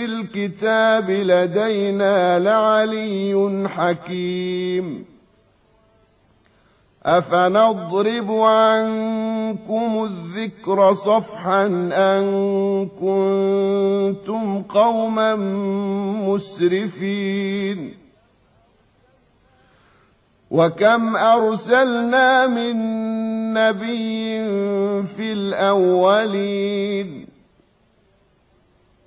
أم الكتاب لدينا لعلي حكيم. أفنضرب عنكم الذكر صفحا أن كنتم قوما مسرفين؟ وكم أرسلنا من نبي في الأولين؟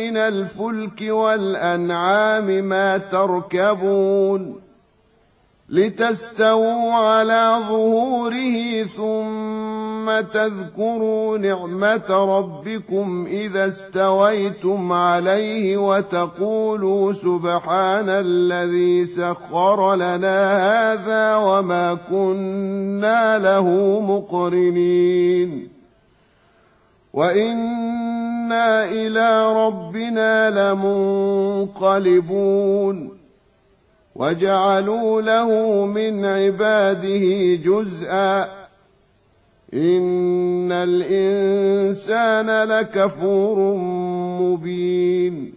من الفلك والأنعام ما تركبون لتستووا على ظهوره ثم تذكروا نعمة ربكم إذا استويتم عليه وتقولوا سبحان الذي سخر لنا هذا وما كنا له مقرنين. وإنا إلى ربنا لمنقلبون وجعلوا له من عباده جزءا إن الإنسان لكفور مبين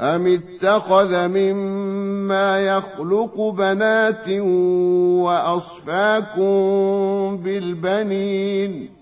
أم اتخذ مما يخلق بنات وأصفاكم بالبنين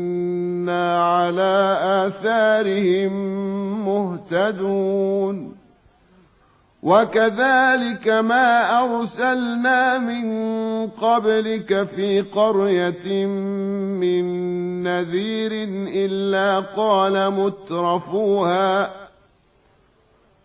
على آثارهم مهتدون. وكذلك ما أرسلنا من قبلك في قرية من نذير إلا قال مترفوها.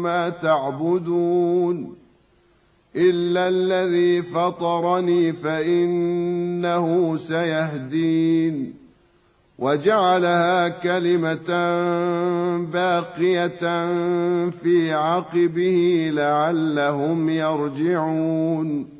مما تعبدون إلا الذي فطرني فإنه سيهدين وجعلها كلمة باقية في عقبه لعلهم يرجعون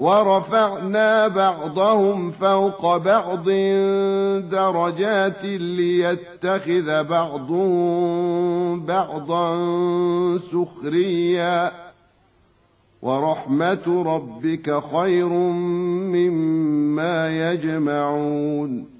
ورفعنا بعضهم فوق بعض درجات ليتخذ بعضهم بعضا سخريا. ورحمة ربك خير مما يجمعون.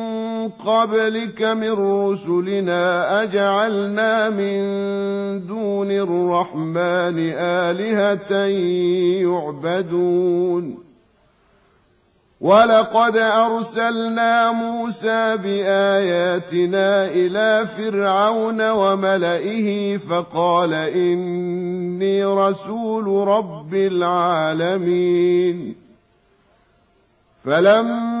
قبلك من رسلنا أجعلنا من دون الرحمن آلهة يعبدون. ولقد أرسلنا موسى بآياتنا إلى فرعون وملئه فقال إني رسول رب العالمين. فلما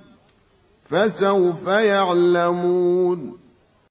فسوف يعلمون